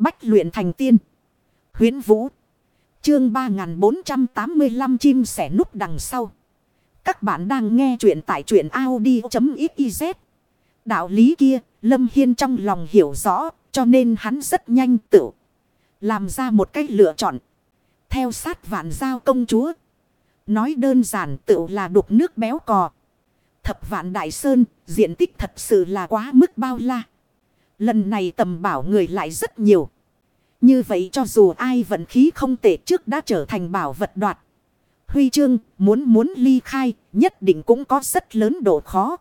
Bách luyện thành tiên. Huyến Vũ. Chương 3485 chim sẻ núp đằng sau. Các bạn đang nghe truyện tại truyện Audi.xyz. Đạo lý kia, Lâm Hiên trong lòng hiểu rõ, cho nên hắn rất nhanh tự. Làm ra một cách lựa chọn. Theo sát vạn giao công chúa. Nói đơn giản tự là đục nước béo cò. Thập vạn đại sơn, diện tích thật sự là quá mức bao la. Lần này tầm bảo người lại rất nhiều. Như vậy cho dù ai vận khí không tệ trước đã trở thành bảo vật đoạt. Huy chương muốn muốn ly khai nhất định cũng có rất lớn độ khó.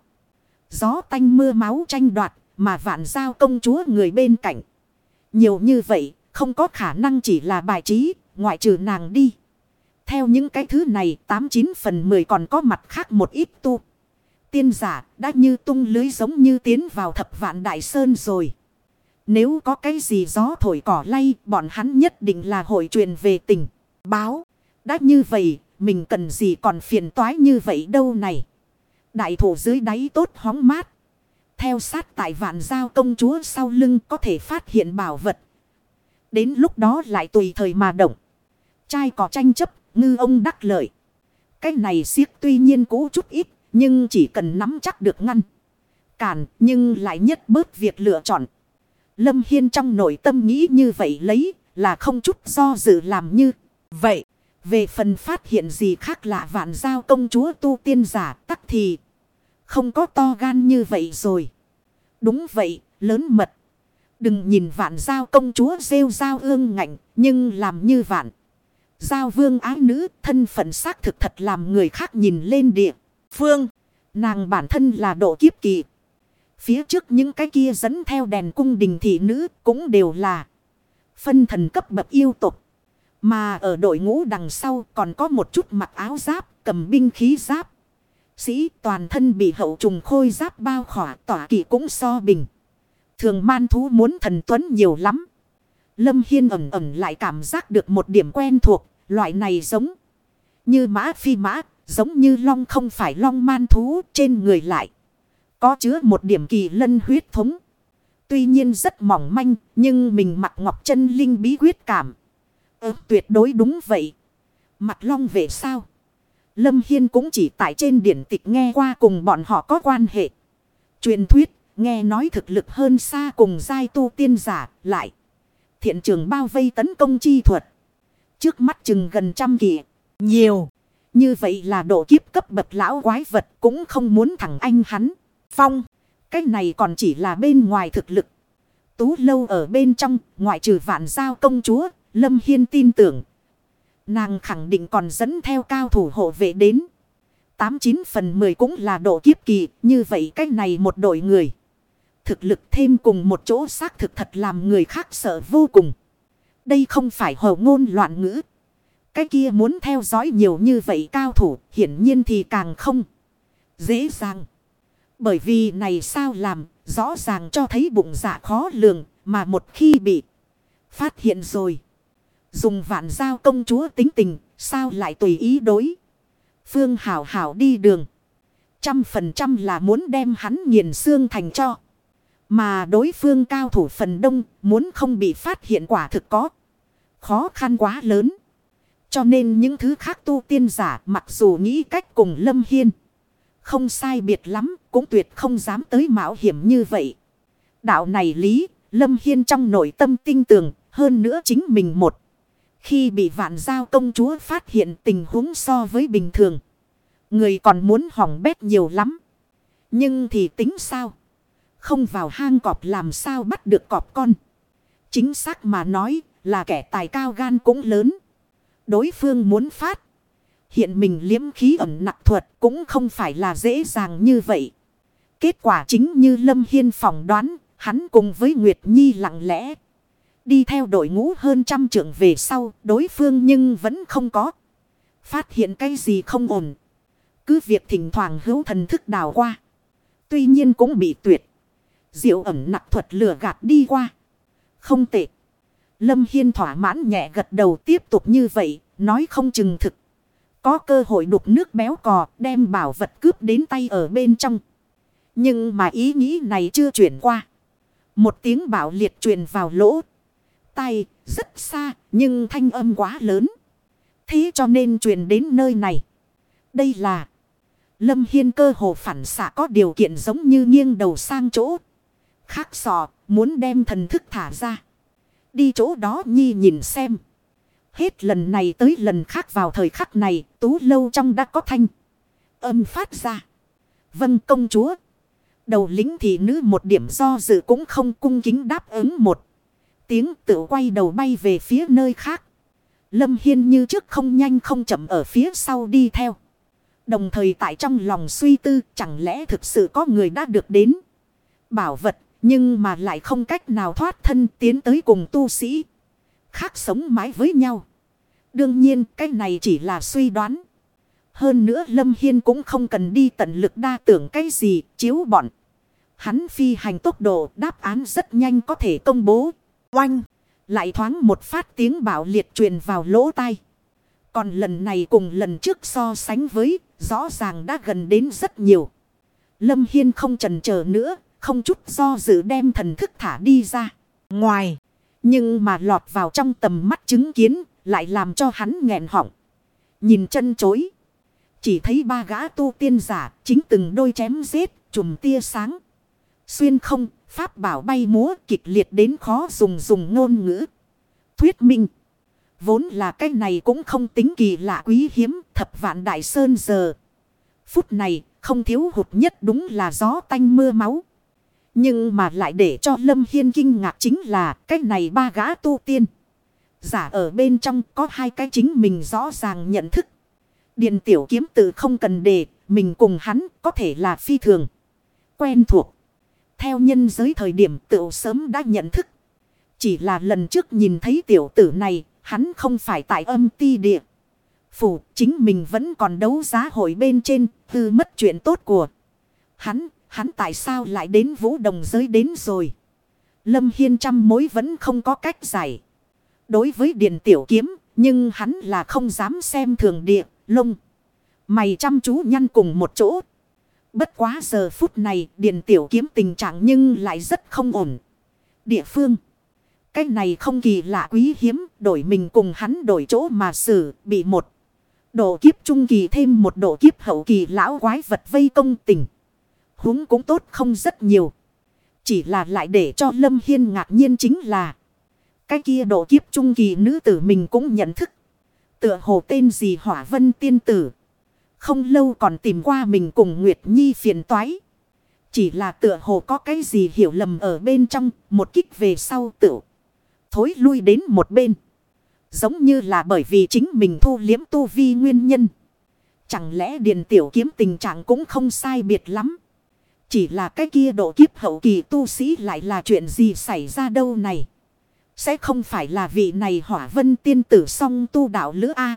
Gió tanh mưa máu tranh đoạt mà vạn giao công chúa người bên cạnh. Nhiều như vậy không có khả năng chỉ là bài trí, ngoại trừ nàng đi. Theo những cái thứ này 89 phần 10 còn có mặt khác một ít tu. Tiên giả đã như tung lưới giống như tiến vào thập vạn đại sơn rồi. Nếu có cái gì gió thổi cỏ lay, bọn hắn nhất định là hội truyền về tình. Báo. Đã như vậy, mình cần gì còn phiền toái như vậy đâu này. Đại thủ dưới đáy tốt hóng mát. Theo sát tại vạn giao công chúa sau lưng có thể phát hiện bảo vật. Đến lúc đó lại tùy thời mà động. Trai có tranh chấp, ngư ông đắc lợi. Cái này siết tuy nhiên cũ chút ít, nhưng chỉ cần nắm chắc được ngăn. Cản, nhưng lại nhất bớt việc lựa chọn. Lâm Hiên trong nội tâm nghĩ như vậy lấy là không chút do dự làm như vậy. Về phần phát hiện gì khác lạ vạn giao công chúa tu tiên giả tắc thì không có to gan như vậy rồi. Đúng vậy, lớn mật. Đừng nhìn vạn giao công chúa rêu giao ương ngạnh, nhưng làm như vạn. Giao vương ái nữ thân phận xác thực thật làm người khác nhìn lên địa. Phương, nàng bản thân là độ kiếp kỳ. Phía trước những cái kia dẫn theo đèn cung đình thị nữ cũng đều là phân thần cấp bậc yêu tục. Mà ở đội ngũ đằng sau còn có một chút mặc áo giáp, cầm binh khí giáp. Sĩ toàn thân bị hậu trùng khôi giáp bao khỏa tỏa kỳ cũng so bình. Thường man thú muốn thần tuấn nhiều lắm. Lâm Hiên ẩm ẩm lại cảm giác được một điểm quen thuộc, loại này giống như mã phi mã, giống như long không phải long man thú trên người lại. Có chứa một điểm kỳ lân huyết thống. Tuy nhiên rất mỏng manh, nhưng mình mặc ngọc chân linh bí quyết cảm. Ừ, tuyệt đối đúng vậy. Mặt long về sao? Lâm Hiên cũng chỉ tại trên điển tịch nghe qua cùng bọn họ có quan hệ. Truyền thuyết, nghe nói thực lực hơn xa cùng giai tu tiên giả, lại. Thiện trường bao vây tấn công chi thuật. Trước mắt chừng gần trăm kỳ. Nhiều. Như vậy là độ kiếp cấp bậc lão quái vật cũng không muốn thẳng anh hắn. Phong. Cái này còn chỉ là bên ngoài thực lực. Tú lâu ở bên trong, ngoại trừ vạn giao công chúa, Lâm Hiên tin tưởng. Nàng khẳng định còn dẫn theo cao thủ hộ vệ đến. 89 phần 10 cũng là độ kiếp kỳ, như vậy cái này một đội người. Thực lực thêm cùng một chỗ xác thực thật làm người khác sợ vô cùng. Đây không phải hồ ngôn loạn ngữ. Cái kia muốn theo dõi nhiều như vậy cao thủ, hiển nhiên thì càng không dễ dàng. Bởi vì này sao làm, rõ ràng cho thấy bụng dạ khó lường, mà một khi bị phát hiện rồi. Dùng vạn giao công chúa tính tình, sao lại tùy ý đối. Phương hảo hảo đi đường. Trăm phần trăm là muốn đem hắn nghiền xương thành cho. Mà đối phương cao thủ phần đông muốn không bị phát hiện quả thực có. Khó khăn quá lớn. Cho nên những thứ khác tu tiên giả mặc dù nghĩ cách cùng Lâm Hiên. Không sai biệt lắm cũng tuyệt không dám tới mạo hiểm như vậy. Đạo này lý, Lâm Hiên trong nội tâm tinh tường, hơn nữa chính mình một. Khi bị vạn giao công chúa phát hiện tình huống so với bình thường. Người còn muốn hỏng bét nhiều lắm. Nhưng thì tính sao? Không vào hang cọp làm sao bắt được cọp con. Chính xác mà nói là kẻ tài cao gan cũng lớn. Đối phương muốn phát. Hiện mình liếm khí ẩn nặc thuật cũng không phải là dễ dàng như vậy. Kết quả chính như Lâm Hiên phỏng đoán, hắn cùng với Nguyệt Nhi lặng lẽ. Đi theo đội ngũ hơn trăm trưởng về sau, đối phương nhưng vẫn không có. Phát hiện cái gì không ổn. Cứ việc thỉnh thoảng hữu thần thức đào qua. Tuy nhiên cũng bị tuyệt. Diệu ẩm nặc thuật lừa gạt đi qua. Không tệ. Lâm Hiên thỏa mãn nhẹ gật đầu tiếp tục như vậy, nói không chừng thực. Có cơ hội đục nước béo cò đem bảo vật cướp đến tay ở bên trong. Nhưng mà ý nghĩ này chưa chuyển qua. Một tiếng bảo liệt truyền vào lỗ tai, rất xa, nhưng thanh âm quá lớn. Thế cho nên truyền đến nơi này. Đây là Lâm Hiên cơ hồ phản xạ có điều kiện giống như nghiêng đầu sang chỗ. Khác sò, muốn đem thần thức thả ra. Đi chỗ đó nhi nhìn xem. Hết lần này tới lần khác vào thời khắc này, tú lâu trong đã có thanh. Âm phát ra. Vâng công chúa. Đầu lính thị nữ một điểm do dự cũng không cung kính đáp ứng một. Tiếng tự quay đầu bay về phía nơi khác. Lâm Hiên như trước không nhanh không chậm ở phía sau đi theo. Đồng thời tại trong lòng suy tư chẳng lẽ thực sự có người đã được đến. Bảo vật nhưng mà lại không cách nào thoát thân tiến tới cùng tu sĩ. Khác sống mãi với nhau. Đương nhiên cái này chỉ là suy đoán. Hơn nữa Lâm Hiên cũng không cần đi tận lực đa tưởng cái gì chiếu bọn. Hắn phi hành tốc độ đáp án rất nhanh có thể công bố. Oanh! Lại thoáng một phát tiếng bảo liệt truyền vào lỗ tai. Còn lần này cùng lần trước so sánh với rõ ràng đã gần đến rất nhiều. Lâm Hiên không trần chờ nữa, không chút do dự đem thần thức thả đi ra. Ngoài, nhưng mà lọt vào trong tầm mắt chứng kiến, lại làm cho hắn nghẹn họng. Nhìn chân chối. Chỉ thấy ba gã tu tiên giả, chính từng đôi chém giết, chùm tia sáng. Xuyên không, pháp bảo bay múa kịch liệt đến khó dùng dùng ngôn ngữ. Thuyết minh. Vốn là cái này cũng không tính kỳ lạ quý hiếm thập vạn đại sơn giờ. Phút này không thiếu hụt nhất đúng là gió tanh mưa máu. Nhưng mà lại để cho Lâm Hiên kinh ngạc chính là cái này ba gã tu tiên. Giả ở bên trong có hai cái chính mình rõ ràng nhận thức. Điện tiểu kiếm tự không cần đề, mình cùng hắn có thể là phi thường. Quen thuộc. Theo nhân giới thời điểm tự sớm đã nhận thức. Chỉ là lần trước nhìn thấy tiểu tử này, hắn không phải tại âm ti địa. Phủ, chính mình vẫn còn đấu giá hội bên trên, tư mất chuyện tốt của. Hắn, hắn tại sao lại đến vũ đồng giới đến rồi? Lâm Hiên trăm mối vẫn không có cách giải. Đối với Điền Tiểu Kiếm, nhưng hắn là không dám xem thường địa, lông. Mày chăm chú nhăn cùng một chỗ. Bất quá giờ phút này, Điền Tiểu Kiếm tình trạng nhưng lại rất không ổn. Địa phương. Cái này không kỳ lạ quý hiếm, đổi mình cùng hắn đổi chỗ mà xử, bị một. Độ kiếp trung kỳ thêm một độ kiếp hậu kỳ lão quái vật vây công tình huống cũng tốt không rất nhiều. Chỉ là lại để cho Lâm Hiên ngạc nhiên chính là. Cái kia độ kiếp trung kỳ nữ tử mình cũng nhận thức. Tựa hồ tên gì hỏa vân tiên tử. Không lâu còn tìm qua mình cùng Nguyệt Nhi phiền toái. Chỉ là tựa hồ có cái gì hiểu lầm ở bên trong. Một kích về sau tựu. Thối lui đến một bên. Giống như là bởi vì chính mình thu liếm tu vi nguyên nhân. Chẳng lẽ Điền Tiểu Kiếm tình trạng cũng không sai biệt lắm. Chỉ là cái kia độ kiếp hậu kỳ tu sĩ lại là chuyện gì xảy ra đâu này. Sẽ không phải là vị này hỏa vân tiên tử song tu đạo lữ A.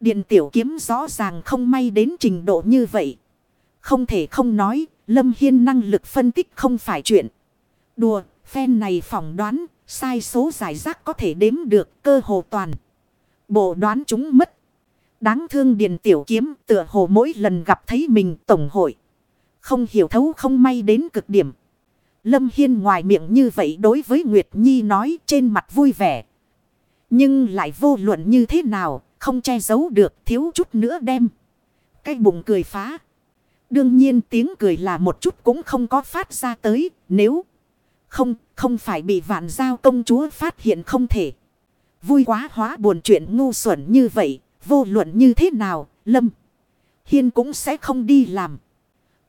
Điện tiểu kiếm rõ ràng không may đến trình độ như vậy. Không thể không nói, Lâm Hiên năng lực phân tích không phải chuyện. Đùa, phen này phỏng đoán, sai số giải rác có thể đếm được cơ hồ toàn. Bộ đoán chúng mất. Đáng thương Điền Tiểu Kiếm tựa hồ mỗi lần gặp thấy mình tổng hội. Không hiểu thấu không may đến cực điểm. Lâm Hiên ngoài miệng như vậy đối với Nguyệt Nhi nói trên mặt vui vẻ. Nhưng lại vô luận như thế nào, không che giấu được thiếu chút nữa đem. Cái bụng cười phá. Đương nhiên tiếng cười là một chút cũng không có phát ra tới, nếu không, không phải bị vạn giao công chúa phát hiện không thể. Vui quá hóa buồn chuyện ngu xuẩn như vậy, vô luận như thế nào, Lâm Hiên cũng sẽ không đi làm.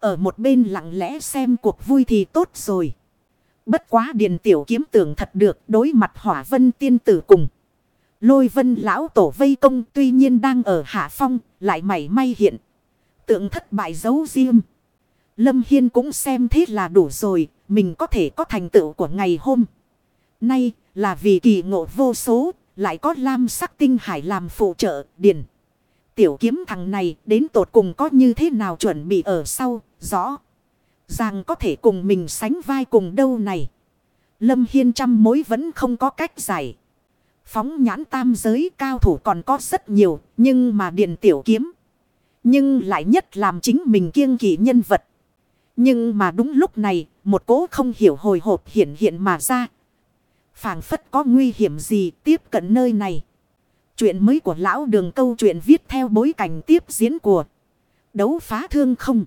Ở một bên lặng lẽ xem cuộc vui thì tốt rồi. Bất quá điền tiểu kiếm tưởng thật được đối mặt hỏa vân tiên tử cùng. Lôi vân lão tổ vây công tuy nhiên đang ở hạ phong, lại mảy may hiện. Tượng thất bại giấu riêng. Lâm Hiên cũng xem thế là đủ rồi, mình có thể có thành tựu của ngày hôm. Nay là vì kỳ ngộ vô số, lại có lam sắc tinh hải làm phụ trợ, điền. Tiểu kiếm thằng này đến tột cùng có như thế nào chuẩn bị ở sau, rõ. Rằng có thể cùng mình sánh vai cùng đâu này. Lâm Hiên trăm mối vẫn không có cách giải. Phóng nhãn tam giới cao thủ còn có rất nhiều, nhưng mà điện tiểu kiếm. Nhưng lại nhất làm chính mình kiêng kỵ nhân vật. Nhưng mà đúng lúc này, một cố không hiểu hồi hộp hiện hiện mà ra. phảng phất có nguy hiểm gì tiếp cận nơi này. Chuyện mới của lão đường câu chuyện viết theo bối cảnh tiếp diễn của đấu phá thương không.